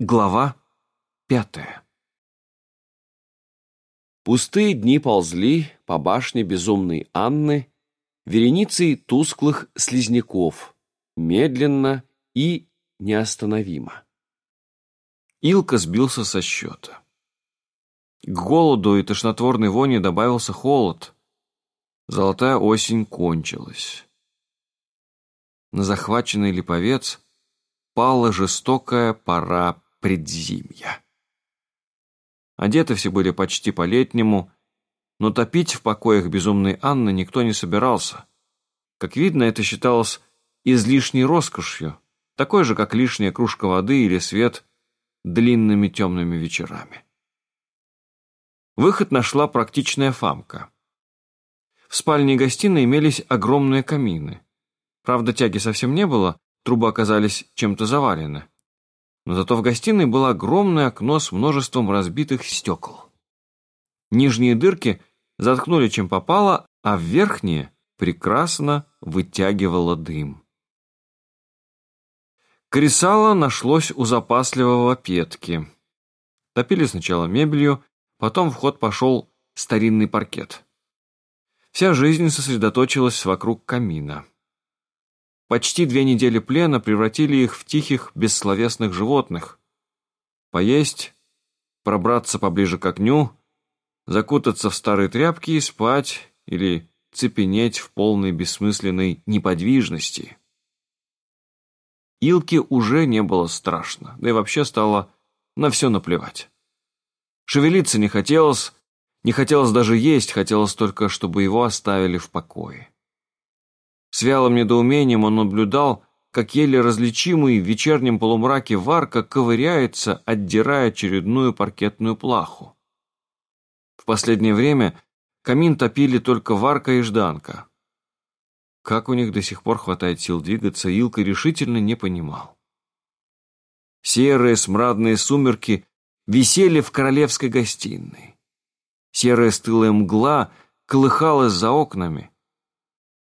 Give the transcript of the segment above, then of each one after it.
Глава пятая Пустые дни ползли по башне безумной Анны вереницей тусклых слизняков, медленно и неостановимо. Илка сбился со счета. К голоду и тошнотворной воне добавился холод. Золотая осень кончилась. На захваченный липовец пала жестокая пора предзимья. Одеты все были почти по-летнему, но топить в покоях безумной Анны никто не собирался. Как видно, это считалось излишней роскошью, такой же, как лишняя кружка воды или свет длинными темными вечерами. Выход нашла практичная Фамка. В спальне и гостиной имелись огромные камины. Правда, тяги совсем не было, трубы оказались чем-то завалены но зато в гостиной было огромное окно с множеством разбитых стекол. Нижние дырки заткнули чем попало, а верхние прекрасно вытягивало дым. Кресало нашлось у запасливого Петки. Топили сначала мебелью, потом в ход пошел старинный паркет. Вся жизнь сосредоточилась вокруг камина. Почти две недели плена превратили их в тихих, бессловесных животных. Поесть, пробраться поближе к огню, закутаться в старые тряпки и спать или цепенеть в полной бессмысленной неподвижности. Илке уже не было страшно, да и вообще стало на все наплевать. Шевелиться не хотелось, не хотелось даже есть, хотелось только, чтобы его оставили в покое. С вялым недоумением он наблюдал, как еле различимый в вечернем полумраке варка ковыряется, отдирая очередную паркетную плаху. В последнее время камин топили только варка и жданка. Как у них до сих пор хватает сил двигаться, Илка решительно не понимал. Серые смрадные сумерки висели в королевской гостиной. Серая стылая мгла колыхалась за окнами.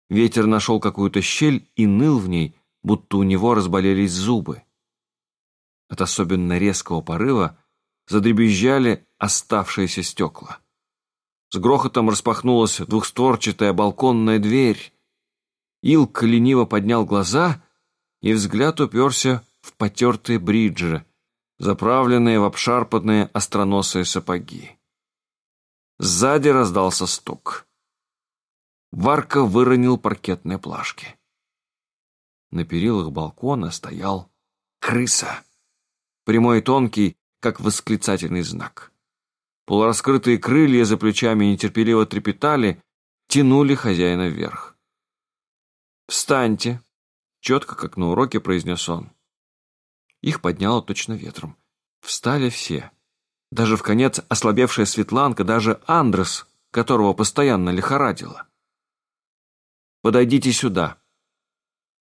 Ветер нашел какую-то щель и ныл в ней, будто у него разболелись зубы. От особенно резкого порыва задребезжали оставшиеся стекла. С грохотом распахнулась двухстворчатая балконная дверь. Илк лениво поднял глаза, и взгляд уперся в потертые бриджи, заправленные в обшарпанные остроносые сапоги. Сзади раздался стук. Варка выронил паркетные плашки. На перилах балкона стоял крыса. Прямой и тонкий, как восклицательный знак. Полураскрытые крылья за плечами нетерпеливо трепетали, тянули хозяина вверх. «Встаньте!» — четко, как на уроке, произнес он. Их подняло точно ветром. Встали все. Даже в конец ослабевшая Светланка, даже Андрес, которого постоянно лихорадило. Подойдите сюда».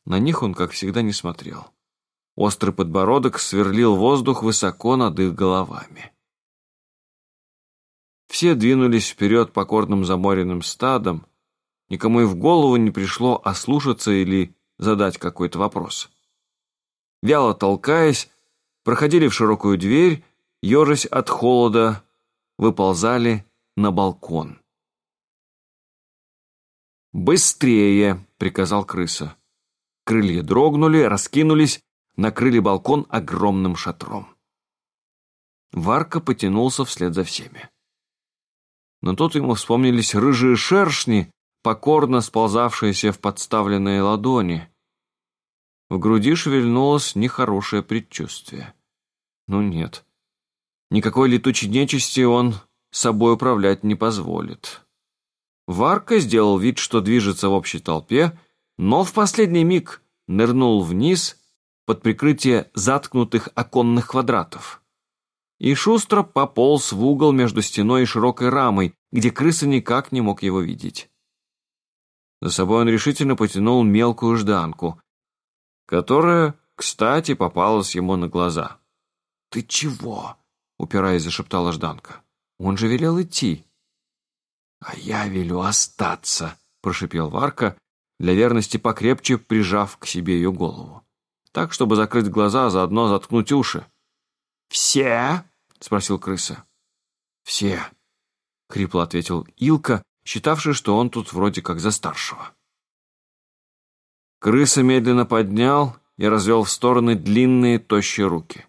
На них он, как всегда, не смотрел. Острый подбородок сверлил воздух высоко над их головами. Все двинулись вперед покорным заморенным стадом. Никому и в голову не пришло ослушаться или задать какой-то вопрос. Вяло толкаясь, проходили в широкую дверь, ежась от холода, выползали на балкон. «Быстрее!» — приказал крыса. Крылья дрогнули, раскинулись, накрыли балкон огромным шатром. Варка потянулся вслед за всеми. Но тут ему вспомнились рыжие шершни, покорно сползавшиеся в подставленные ладони. В груди шевельнулось нехорошее предчувствие. Ну нет, никакой летучей нечисти он собой управлять не позволит. Варка сделал вид, что движется в общей толпе, но в последний миг нырнул вниз под прикрытие заткнутых оконных квадратов. И шустро пополз в угол между стеной и широкой рамой, где крыса никак не мог его видеть. За собой он решительно потянул мелкую жданку, которая, кстати, попалась ему на глаза. «Ты чего?» — упираясь, зашептала Жданка. «Он же велел идти». «А я велю остаться», — прошипел Варка, для верности покрепче прижав к себе ее голову. Так, чтобы закрыть глаза, а заодно заткнуть уши. «Все?» — спросил крыса. «Все», — хрипло ответил Илка, считавший, что он тут вроде как за старшего. Крыса медленно поднял и развел в стороны длинные, тощие руки.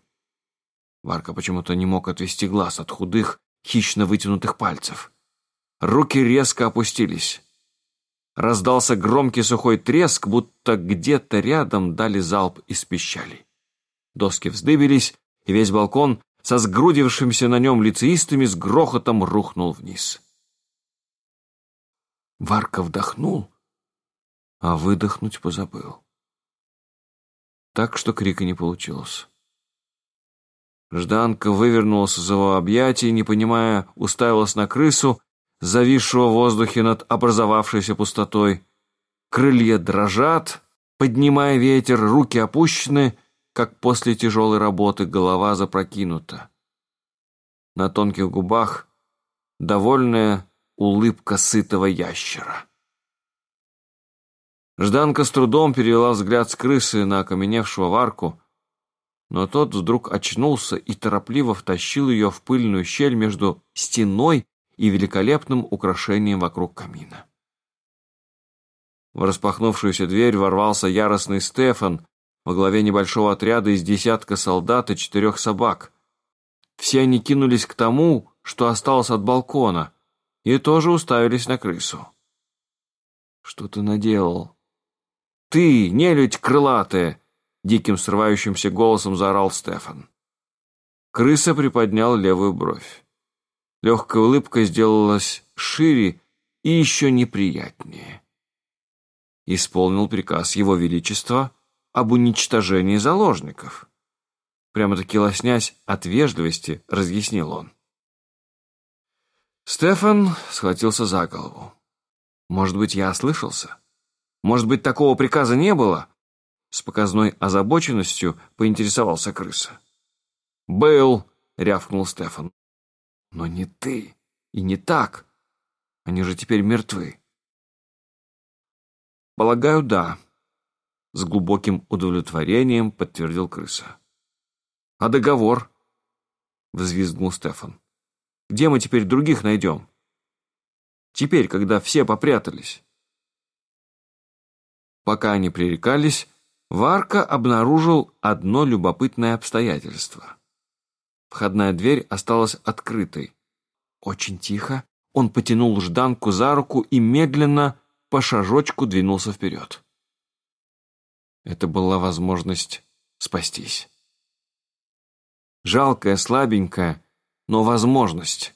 Варка почему-то не мог отвести глаз от худых, хищно вытянутых пальцев. Руки резко опустились. Раздался громкий сухой треск, будто где-то рядом дали залп из пищалей. Доски вздыбились, и весь балкон со сгрудившимся на нем лицеистами с грохотом рухнул вниз. Варка вдохнул, а выдохнуть позабыл. Так что крика не получилось. Жданка вывернулась из его объятий, не понимая, уставилась на крысу, зависшего в воздухе над образовавшейся пустотой. Крылья дрожат, поднимая ветер, руки опущены, как после тяжелой работы голова запрокинута. На тонких губах довольная улыбка сытого ящера. Жданка с трудом перевела взгляд с крысы на окаменевшего варку, но тот вдруг очнулся и торопливо втащил ее в пыльную щель между стеной и великолепным украшением вокруг камина. В распахнувшуюся дверь ворвался яростный Стефан во главе небольшого отряда из десятка солдат и четырех собак. Все они кинулись к тому, что осталось от балкона, и тоже уставились на крысу. «Что ты наделал?» «Ты, нелюдь крылатая!» Диким срывающимся голосом заорал Стефан. Крыса приподнял левую бровь. Легкая улыбка сделалась шире и еще неприятнее. Исполнил приказ Его Величества об уничтожении заложников. Прямо-таки лоснясь от вежливости, разъяснил он. Стефан схватился за голову. «Может быть, я ослышался? Может быть, такого приказа не было?» С показной озабоченностью поинтересовался крыса. «Был!» — рявкнул Стефан. «Но не ты и не так. Они же теперь мертвы». «Полагаю, да», — с глубоким удовлетворением подтвердил крыса. «А договор?» — взвизгнул Стефан. «Где мы теперь других найдем? Теперь, когда все попрятались?» Пока они пререкались, Варка обнаружил одно любопытное обстоятельство. Входная дверь осталась открытой. Очень тихо он потянул Жданку за руку и медленно по шажочку двинулся вперед. Это была возможность спастись. Жалкая, слабенькая, но возможность.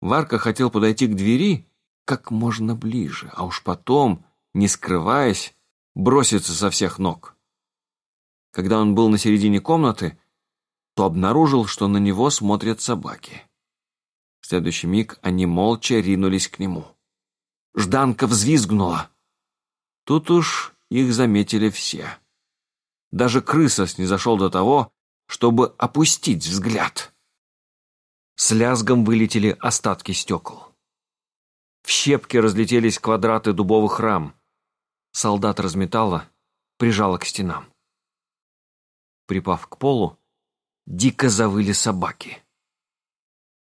Варка хотел подойти к двери как можно ближе, а уж потом, не скрываясь, броситься со всех ног. Когда он был на середине комнаты, то обнаружил, что на него смотрят собаки. В следующий миг они молча ринулись к нему. Жданка взвизгнула. Тут уж их заметили все. Даже крыса снизошел до того, чтобы опустить взгляд. С лязгом вылетели остатки стекол. В щепки разлетелись квадраты дубовых рам солдат разметала, прижала к стенам. Припав к полу, дико завыли собаки.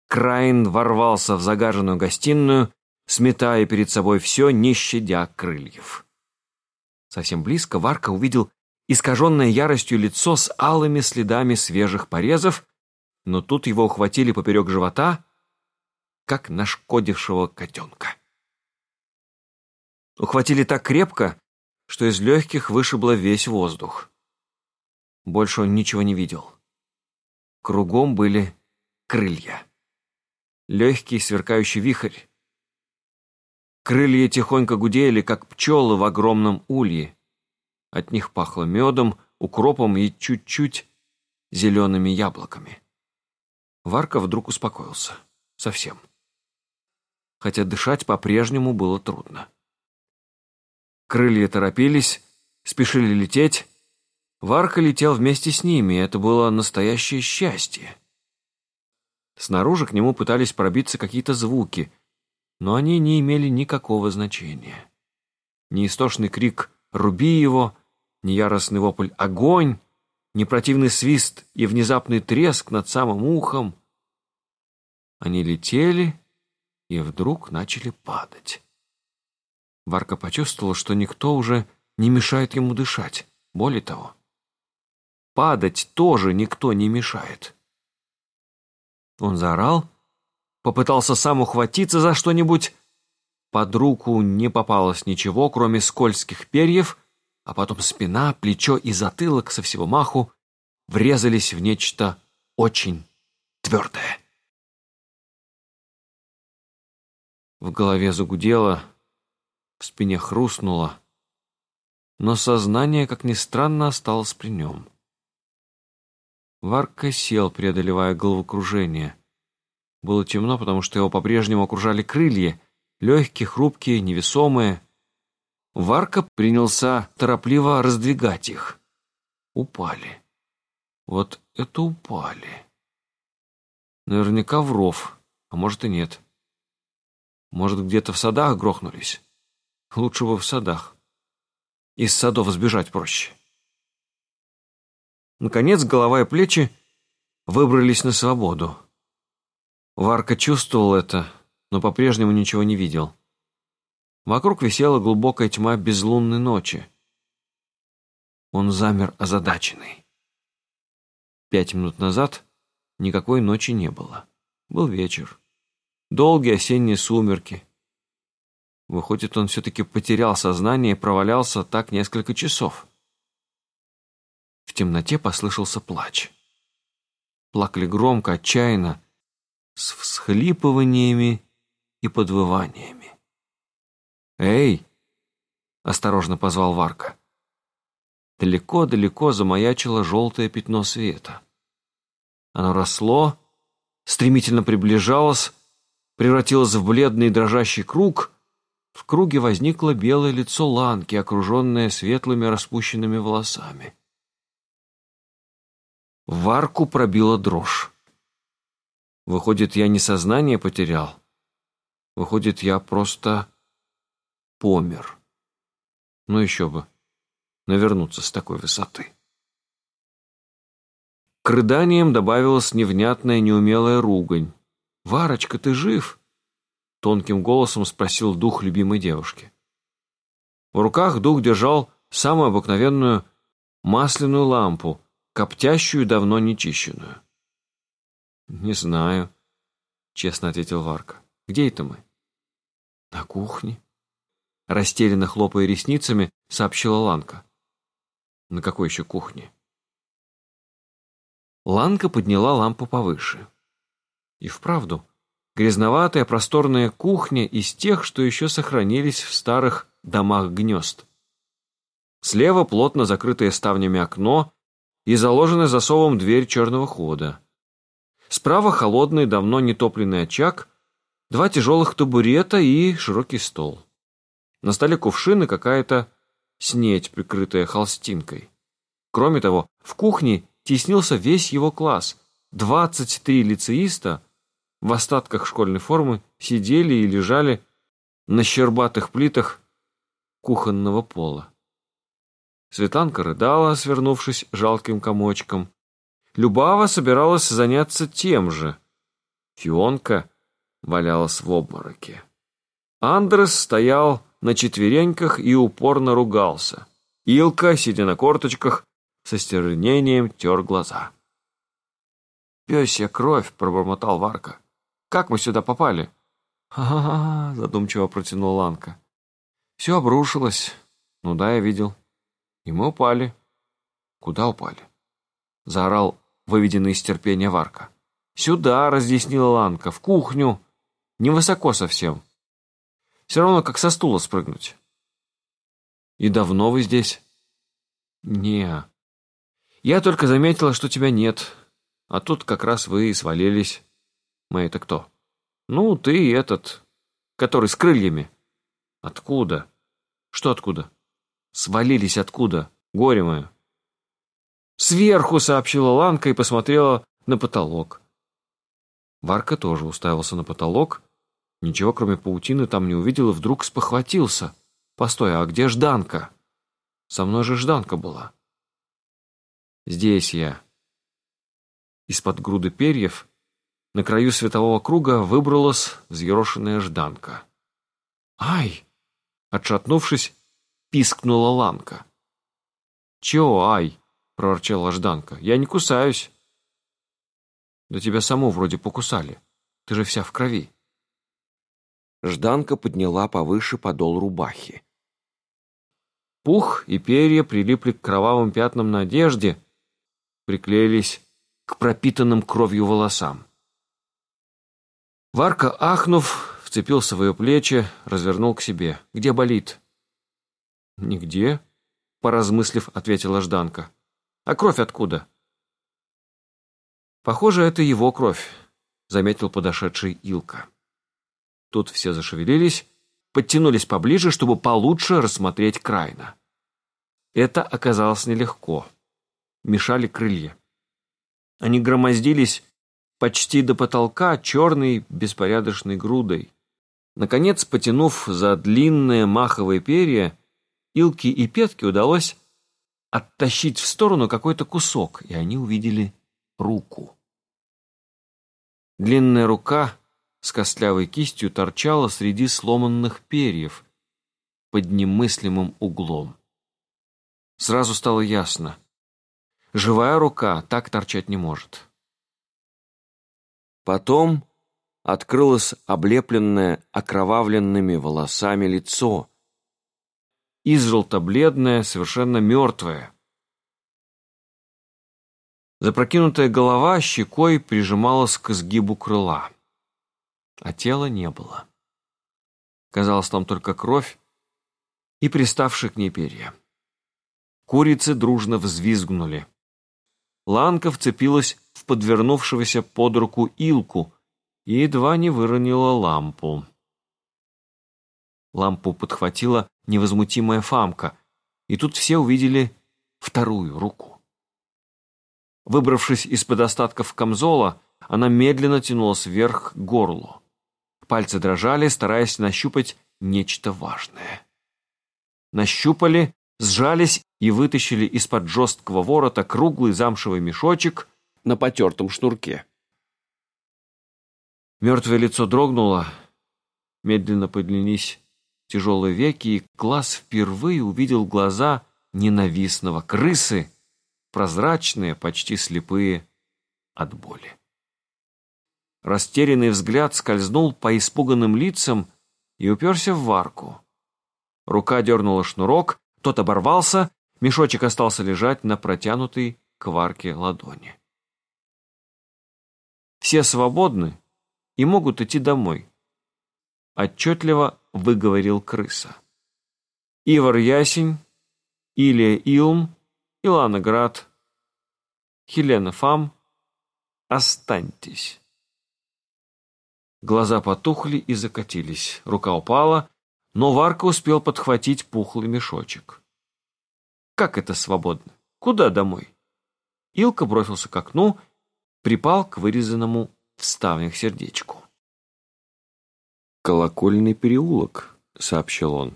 Крайн ворвался в загаженную гостиную, сметая перед собой все, не щадя крыльев. Совсем близко Варка увидел искаженное яростью лицо с алыми следами свежих порезов, но тут его ухватили поперек живота, как нашкодившего котенка. Ухватили так крепко, что из легких вышибло весь воздух. Больше он ничего не видел. Кругом были крылья. Легкий сверкающий вихрь. Крылья тихонько гудели, как пчелы в огромном улье. От них пахло медом, укропом и чуть-чуть зелеными яблоками. Варка вдруг успокоился. Совсем. Хотя дышать по-прежнему было трудно. Крылья торопились, спешили лететь. Варка летел вместе с ними, и это было настоящее счастье. Снаружи к нему пытались пробиться какие-то звуки, но они не имели никакого значения. Ни истошный крик «Руби его!», ни яростный вопль «Огонь!», непротивный свист и внезапный треск над самым ухом. Они летели и вдруг начали падать. Варка почувствовал, что никто уже не мешает ему дышать. Более того, падать тоже никто не мешает. Он заорал, попытался сам ухватиться за что-нибудь. Под руку не попалось ничего, кроме скользких перьев, а потом спина, плечо и затылок со всего маху врезались в нечто очень твердое. В голове загудело, в спине хрустнуло, но сознание, как ни странно, осталось при нем. Варка сел, преодолевая головокружение. Было темно, потому что его по-прежнему окружали крылья, легкие, хрупкие, невесомые. Варка принялся торопливо раздвигать их. Упали. Вот это упали. Наверняка в ров, а может и нет. Может, где-то в садах грохнулись? Лучше бы в садах. Из садов сбежать проще. Наконец, голова и плечи выбрались на свободу. Варка чувствовал это, но по-прежнему ничего не видел. Вокруг висела глубокая тьма безлунной ночи. Он замер озадаченный. Пять минут назад никакой ночи не было. Был вечер. Долгие осенние сумерки. Выходит, он все-таки потерял сознание и провалялся так несколько часов. В темноте послышался плач. Плакали громко, отчаянно, с всхлипываниями и подвываниями. «Эй!» — осторожно позвал Варка. Далеко-далеко замаячило желтое пятно света. Оно росло, стремительно приближалось, превратилось в бледный дрожащий круг. В круге возникло белое лицо Ланки, окруженное светлыми распущенными волосами. Варку пробила дрожь. Выходит, я не сознание потерял. Выходит, я просто помер. Ну еще бы, навернуться с такой высоты. К рыданиям добавилась невнятная неумелая ругань. «Варочка, ты жив?» Тонким голосом спросил дух любимой девушки. В руках дух держал самую обыкновенную масляную лампу, коптящую, давно не чищенную. «Не знаю», — честно ответил Варка. «Где это мы?» «На кухне», — растерянно хлопая ресницами, сообщила Ланка. «На какой еще кухне?» Ланка подняла лампу повыше. И вправду, грязноватая просторная кухня из тех, что еще сохранились в старых домах гнезд. Слева плотно закрытое ставнями окно и заложенная засовом дверь черного хода. Справа холодный, давно нетопленный очаг, два тяжелых табурета и широкий стол. На столе кувшины какая-то снеть, прикрытая холстинкой. Кроме того, в кухне теснился весь его класс. Двадцать три лицеиста в остатках школьной формы сидели и лежали на щербатых плитах кухонного пола. Светланка рыдала, свернувшись жалким комочком. Любава собиралась заняться тем же. Фионка валялась в обмороке. Андрес стоял на четвереньках и упорно ругался. Илка, сидя на корточках, со стернением тер глаза. «Пёсья кровь!» — пробормотал Варка. «Как мы сюда попали?» «Ха-ха-ха!» — задумчиво протянул Ланка. «Все обрушилось. Ну да, я видел. И мы упали. Куда упали? Заорал выведенный из терпения Варка. Сюда, разъяснила Ланка, в кухню. Невысоко совсем. Все равно, как со стула спрыгнуть. И давно вы здесь? Не. Я только заметила, что тебя нет. А тут как раз вы и свалились. Мы это кто? Ну, ты этот, который с крыльями. Откуда? Что откуда? Свалились откуда? Горе мое. Сверху, сообщила Ланка и посмотрела на потолок. Варка тоже уставился на потолок. Ничего, кроме паутины, там не увидел и вдруг спохватился. Постой, а где Жданка? Со мной же Жданка была. Здесь я. Из-под груды перьев на краю светового круга выбралась взъерошенная жданка. «Ай!» — отшатнувшись, пискнула Ланка. «Чего, ай?» — проворчала Жданка. «Я не кусаюсь». «Да тебя саму вроде покусали. Ты же вся в крови». Жданка подняла повыше подол рубахи. Пух и перья прилипли к кровавым пятнам на одежде, приклеились к пропитанным кровью волосам. Варка, ахнув, вцепился в ее плечи, развернул к себе. «Где болит?» «Нигде», — поразмыслив, ответила Жданка. «А кровь откуда?» «Похоже, это его кровь», — заметил подошедший Илка. Тут все зашевелились, подтянулись поближе, чтобы получше рассмотреть Крайна. Это оказалось нелегко. Мешали крылья. Они громоздились почти до потолка черной беспорядочной грудой. Наконец, потянув за длинные маховые перья, Илки и Петке удалось оттащить в сторону какой-то кусок, и они увидели руку. Длинная рука с костлявой кистью торчала среди сломанных перьев под немыслимым углом. Сразу стало ясно. Живая рука так торчать не может. Потом открылось облепленное окровавленными волосами лицо, изжелто-бледная, совершенно мертвая. Запрокинутая голова щекой прижималась к изгибу крыла, а тела не было. Казалось, там только кровь и приставшие к ней перья. Курицы дружно взвизгнули. Ланка вцепилась в подвернувшегося под руку Илку и едва не выронила лампу. Лампу подхватила невозмутимая Фамка, и тут все увидели вторую руку. Выбравшись из-под остатков камзола, она медленно тянулась вверх к горлу. Пальцы дрожали, стараясь нащупать нечто важное. Нащупали, сжались и вытащили из-под жесткого ворота круглый замшевый мешочек на потертом шнурке. Мертвое лицо дрогнуло, медленно поднялись тяжелые веки, и глаз впервые увидел глаза ненавистного крысы, прозрачные, почти слепые от боли. Растерянный взгляд скользнул по испуганным лицам и уперся в варку. Рука дернула шнурок, тот оборвался, мешочек остался лежать на протянутой к варке ладони. Все свободны и могут идти домой. Отчетливо выговорил крыса. Ивар Ясень, Илия Илм, Илана Град, Хелена Фам, останьтесь. Глаза потухли и закатились, рука упала, но Варка успел подхватить пухлый мешочек. Как это свободно? Куда домой? Илка бросился к окну, припал к вырезанному в сердечку. «Колокольный переулок», — сообщил он.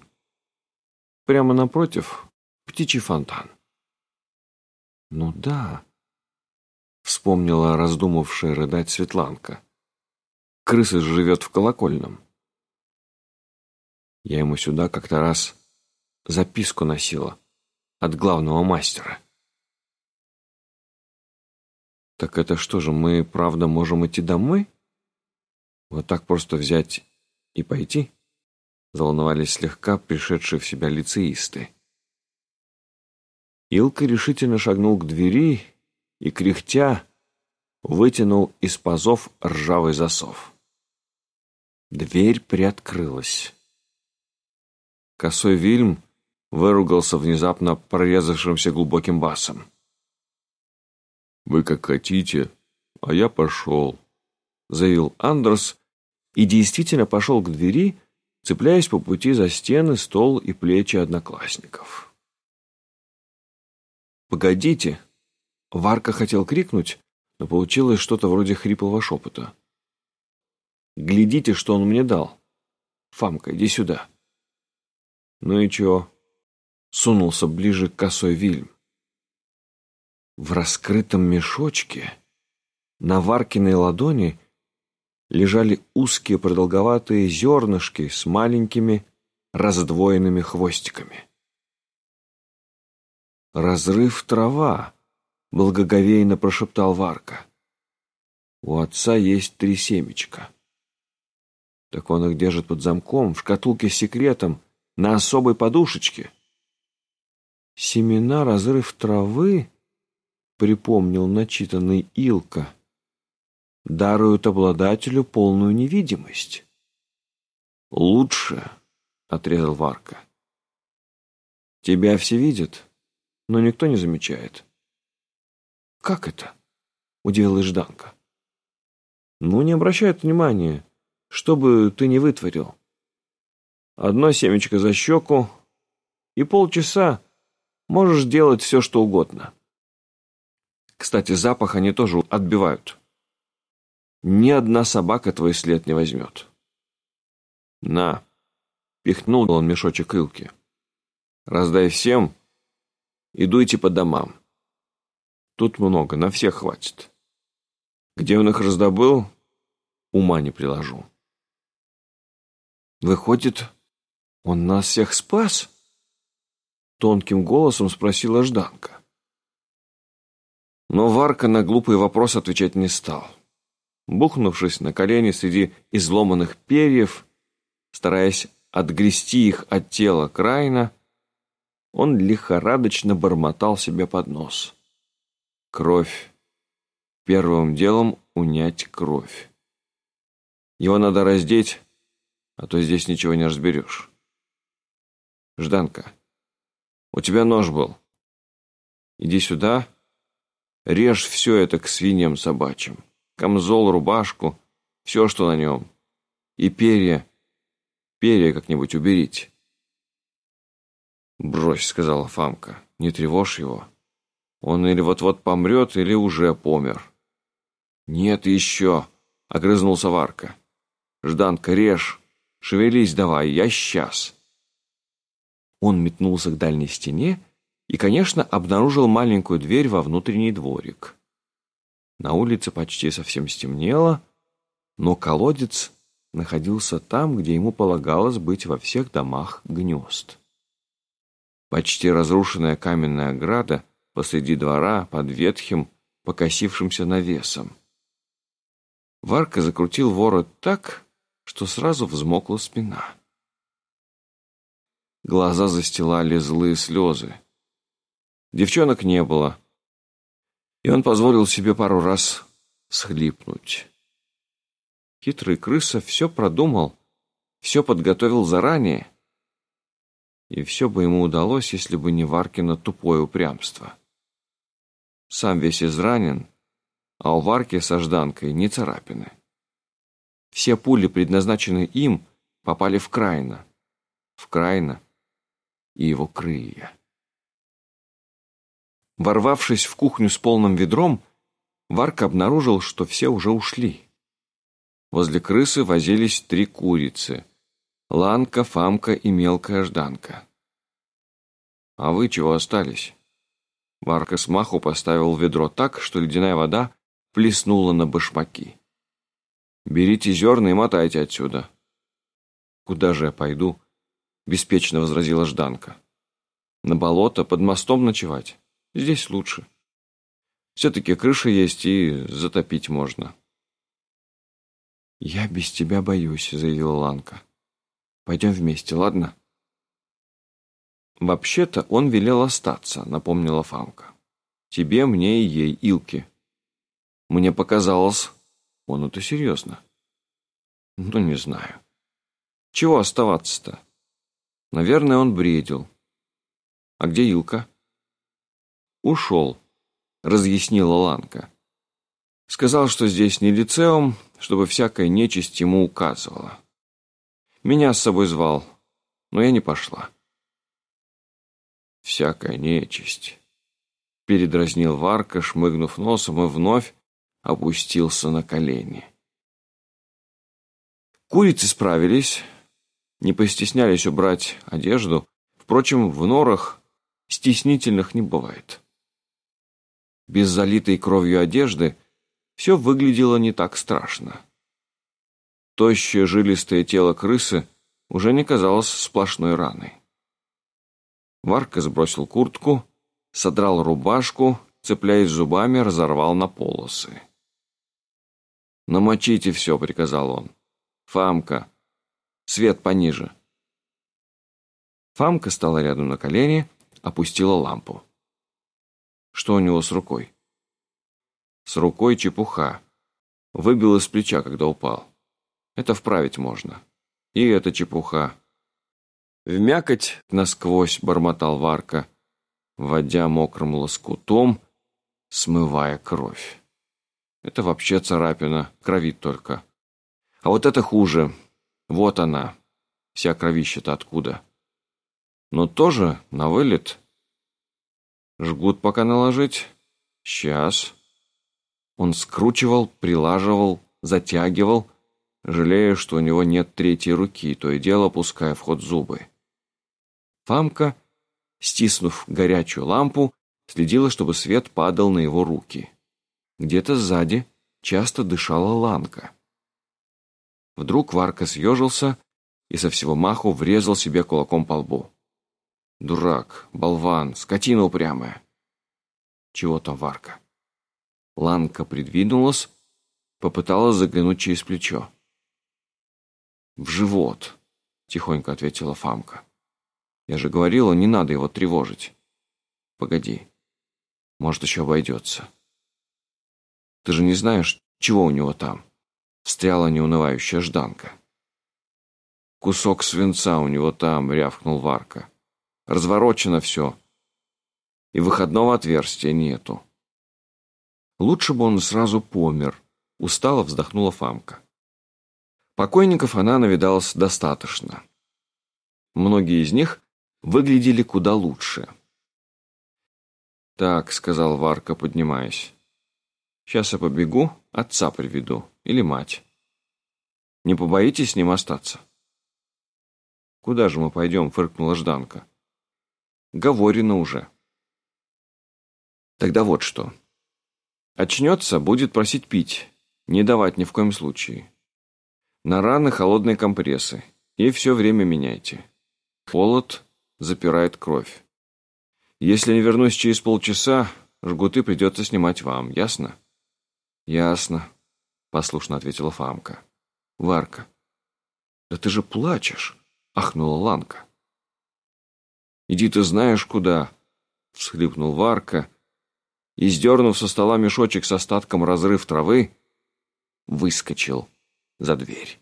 «Прямо напротив птичий фонтан». «Ну да», — вспомнила раздумавшая рыдать Светланка. «Крыса живет в колокольном». Я ему сюда как-то раз записку носила от главного мастера. «Так это что же, мы правда можем идти домой? Вот так просто взять и пойти?» Заволновались слегка пришедшие в себя лицеисты. Илка решительно шагнул к двери и, кряхтя, вытянул из пазов ржавый засов. Дверь приоткрылась. Косой Вильм выругался внезапно прорезавшимся глубоким басом. «Вы как хотите, а я пошел», — заявил Андерс, и действительно пошел к двери, цепляясь по пути за стены, стол и плечи одноклассников. «Погодите!» Варка хотел крикнуть, но получилось что-то вроде хриплого шепота. «Глядите, что он мне дал! Фамка, иди сюда!» «Ну и чё?» Сунулся ближе к косой Вильм. В раскрытом мешочке на Варкиной ладони лежали узкие продолговатые зернышки с маленькими раздвоенными хвостиками. «Разрыв трава», — благоговейно прошептал Варка. «У отца есть три семечка». Так он их держит под замком, в шкатулке с секретом, на особой подушечке. «Семена разрыв травы», — припомнил начитанный Илка, — «даруют обладателю полную невидимость». «Лучше», — отрезал Варка. «Тебя все видят, но никто не замечает». «Как это?» — удивилась Жданка. «Ну, не обращают внимания, что бы ты не вытворил. Одно семечко за щеку, и полчаса можешь делать все, что угодно. Кстати, запах они тоже отбивают. Ни одна собака твой след не возьмет. На, пихнул он мешочек илки. Раздай всем и дуйте по домам. Тут много, на всех хватит. Где он их раздобыл, ума не приложу. Выходит, он нас всех спас? Тонким голосом спросила Жданка. Но Варка на глупый вопрос отвечать не стал. Бухнувшись на колени среди изломанных перьев, стараясь отгрести их от тела Крайна, он лихорадочно бормотал себе под нос. Кровь. Первым делом унять кровь. Его надо раздеть, а то здесь ничего не разберешь. Жданка, у тебя нож был. Иди сюда, режь все это к свиньям собачьим. Камзол, рубашку, все, что на нем. И перья, перья как-нибудь уберите. «Брось», — сказала Фамка, — «не тревожь его. Он или вот-вот помрет, или уже помер». «Нет, еще», — огрызнулся Варка. «Жданка, режь, Шевелись давай, я сейчас. Он метнулся к дальней стене и, конечно, обнаружил маленькую дверь во внутренний дворик. На улице почти совсем стемнело, но колодец находился там, где ему полагалось быть во всех домах гнезд. Почти разрушенная каменная ограда посреди двора под ветхим, покосившимся навесом. Варка закрутил ворот так, что сразу взмокла спина. Глаза застилали злые слезы. Девчонок не было, и он позволил себе пару раз схлипнуть. Хитрый крыса все продумал, все подготовил заранее, и все бы ему удалось, если бы не Варкина тупое упрямство. Сам весь изранен, а у Варки со Жданкой не царапины. Все пули, предназначенные им, попали в Крайна. В Крайна и его крылья. Ворвавшись в кухню с полным ведром, Варка обнаружил, что все уже ушли. Возле крысы возились три курицы — Ланка, Фамка и мелкая Жданка. «А вы чего остались?» Варка смаху поставил ведро так, что ледяная вода плеснула на башмаки. Берите зерна и мотайте отсюда. Куда же я пойду? Беспечно возразила Жданка. На болото, под мостом ночевать. Здесь лучше. Все-таки крыша есть и затопить можно. «Я без тебя боюсь», — заявила Ланка. «Пойдем вместе, ладно?» «Вообще-то он велел остаться», — напомнила Фамка. «Тебе, мне и ей, Илке». Мне показалось, он это серьезно. Ну, не знаю. Чего оставаться-то? Наверное, он бредил. А где Илка? Ушел, разъяснила Ланка. Сказал, что здесь не лицеум, чтобы всякая нечисть ему указывала. Меня с собой звал, но я не пошла. Всякая нечисть. Передразнил Варка, шмыгнув носом, и вновь опустился на колени. Курицы справились, не постеснялись убрать одежду. Впрочем, в норах стеснительных не бывает. Без залитой кровью одежды, все выглядело не так страшно. Тощее жилистое тело крысы уже не казалось сплошной раной. Варка сбросил куртку, содрал рубашку, цепляясь зубами, разорвал на полосы. «Намочите все», — приказал он. «Фамка, свет пониже». Фамка стала рядом на колени, опустила лампу. Что у него с рукой? С рукой чепуха. Выбил из плеча, когда упал. Это вправить можно. И это чепуха. Вмякать насквозь бормотал Варка, водя мокрым лоскутом, смывая кровь. Это вообще царапина, кровит только. А вот это хуже. Вот она. Вся кровища-то откуда. Но тоже на вылет. Жгут пока наложить. Сейчас. Он скручивал, прилаживал, затягивал, жалея, что у него нет третьей руки, то и дело пуская в ход зубы. Фамка, стиснув горячую лампу, следила, чтобы свет падал на его руки. Где-то сзади часто дышала Ланка. Вдруг Варка съежился и со всего маху врезал себе кулаком по лбу. Дурак, болван, скотина упрямая. Чего там Варка? Ланка придвинулась, попыталась заглянуть через плечо. «В живот», — тихонько ответила Фамка. «Я же говорила, не надо его тревожить. Погоди, может, еще обойдется». Ты же не знаешь, чего у него там?» Встряла неунывающая Жданка. «Кусок свинца у него там», — рявкнул Варка. «Разворочено все. И выходного отверстия нету». Лучше бы он сразу помер, устало вздохнула Фамка. Покойников она навидалась достаточно. Многие из них выглядели куда лучше. «Так», — сказал Варка, поднимаясь, Сейчас я побегу, отца приведу. Или мать. Не побоитесь с ним остаться?» «Куда же мы пойдем?» — фыркнула Жданка. «Говорено уже». «Тогда вот что. Очнется, будет просить пить. Не давать ни в коем случае. На раны холодные компрессы. И все время меняйте. Холод запирает кровь. Если не вернусь через полчаса, жгуты придется снимать вам, ясно?» «Ясно», — послушно ответила Фамка. «Варка». «Да ты же плачешь», — ахнула Ланка. «Иди ты знаешь куда», — всхлипнул Варка, и, сдернув со стола мешочек с остатком разрыв травы, выскочил за дверь.